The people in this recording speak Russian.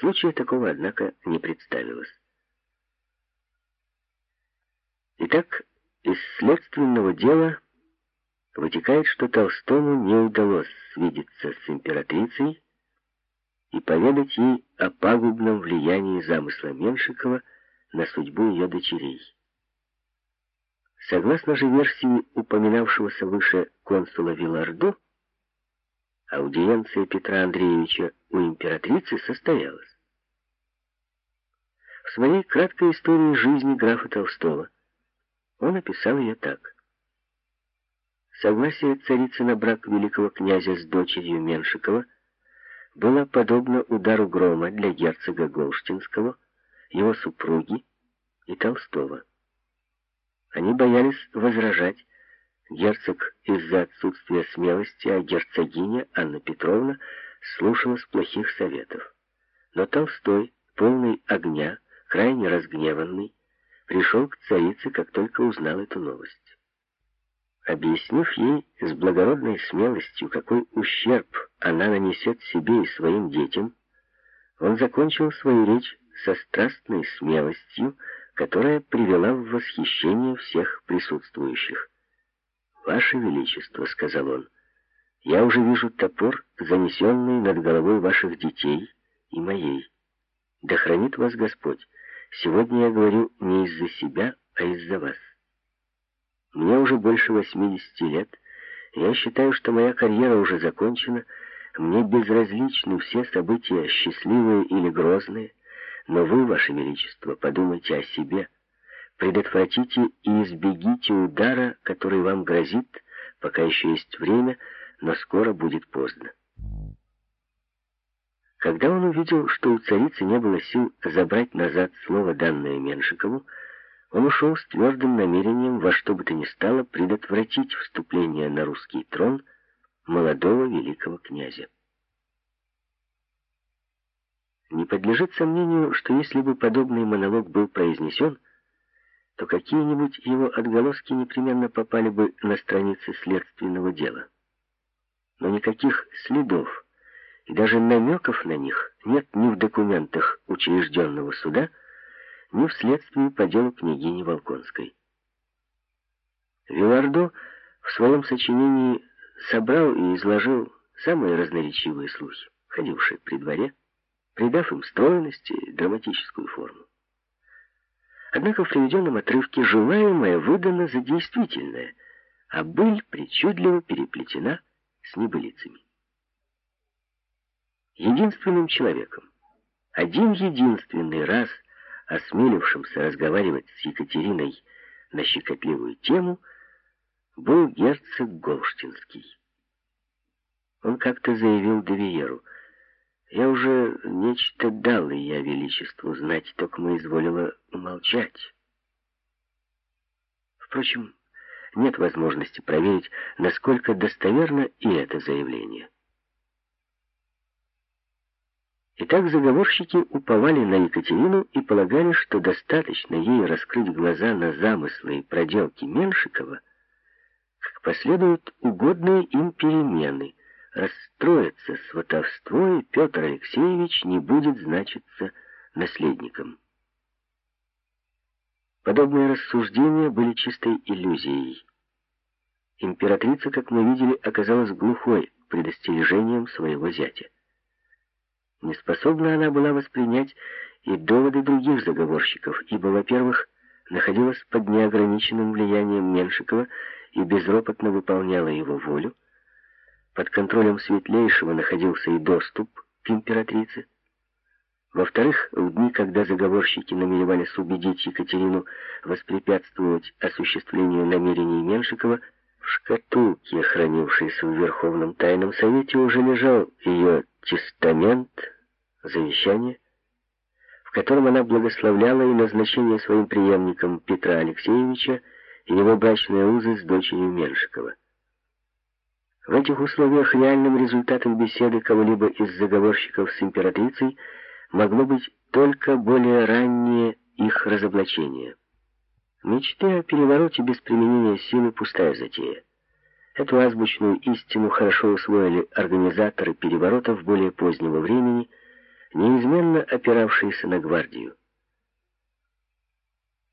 Случая такого, однако, не представилось. Итак, из следственного дела вытекает, что Толстому не удалось свидеться с императрицей и поведать ей о пагубном влиянии замысла Меншикова на судьбу ее дочерей. Согласно же версии упоминавшегося выше консула Вилардо, аудиенция Петра Андреевича у императрицы состоялась. В своей краткой истории жизни графа Толстого он описал ее так. Согласие царицы на брак великого князя с дочерью Меншикова было подобно удару грома для герцога Голштинского, его супруги и Толстого. Они боялись возражать. Герцог из-за отсутствия смелости, а герцогиня Анна Петровна слушалась плохих советов. Но Толстой, полный огня, крайне разгневанный, пришел к царице, как только узнал эту новость. Объяснив ей с благородной смелостью, какой ущерб она нанесет себе и своим детям, он закончил свою речь со страстной смелостью, которая привела в восхищение всех присутствующих. «Ваше Величество», — сказал он, — «я уже вижу топор, занесенный над головой ваших детей и моей. Да хранит вас Господь. Сегодня я говорю не из-за себя, а из-за вас. Мне уже больше 80 лет, я считаю, что моя карьера уже закончена, мне безразличны все события, счастливые или грозные, но вы, Ваше Величество, подумайте о себе, предотвратите и избегите удара, который вам грозит, пока еще есть время, но скоро будет поздно. Когда он увидел, что у царицы не было сил забрать назад слово, данное Меншикову, он ушел с твердым намерением во что бы то ни стало предотвратить вступление на русский трон молодого великого князя. Не подлежит сомнению, что если бы подобный монолог был произнесен, то какие-нибудь его отголоски непременно попали бы на страницы следственного дела. Но никаких следов и даже намеков на них нет ни в документах учрежденного суда, ни в следствии по делу княгини Волконской. Вилардо в своем сочинении собрал и изложил самые разноречивые слухи, ходившие при дворе, придав им стройность и драматическую форму. Однако в приведенном отрывке желаемое выдано за действительное, а быль причудливо переплетена с небылицами. Единственным человеком, один единственный раз осмелившимся разговаривать с Екатериной на щекотливую тему, был герцог Голштинский. Он как-то заявил Девиеру — я уже нечто дал, и я величеству знать, только мы изволила умолчать. Впрочем, нет возможности проверить, насколько достоверно и это заявление. Итак, заговорщики уповали на Екатерину и полагали, что достаточно ей раскрыть глаза на замыслы и проделки Меншикова, как последуют угодные им перемены — расстроится сватовство, и Петр Алексеевич не будет значиться наследником. Подобные рассуждения были чистой иллюзией. Императрица, как мы видели, оказалась глухой к предостережениям своего зятя. Неспособна она была воспринять и доводы других заговорщиков, ибо, во-первых, находилась под неограниченным влиянием Меншикова и безропотно выполняла его волю, под контролем Светлейшего находился и доступ к императрице. Во-вторых, в дни, когда заговорщики намеревались убедить Екатерину воспрепятствовать осуществлению намерений Меншикова, в шкатулке, хранившейся в Верховном Тайном Совете, уже лежал ее тестамент, завещание, в котором она благословляла и назначение своим преемником Петра Алексеевича и его брачные узы с дочерью Меншикова. В этих условиях реальным результатом беседы кого-либо из заговорщиков с императрицей могло быть только более раннее их разоблачение. Мечты о перевороте без применения силы — пустая затея. Эту азбучную истину хорошо усвоили организаторы переворотов более позднего времени, неизменно опиравшийся на гвардию,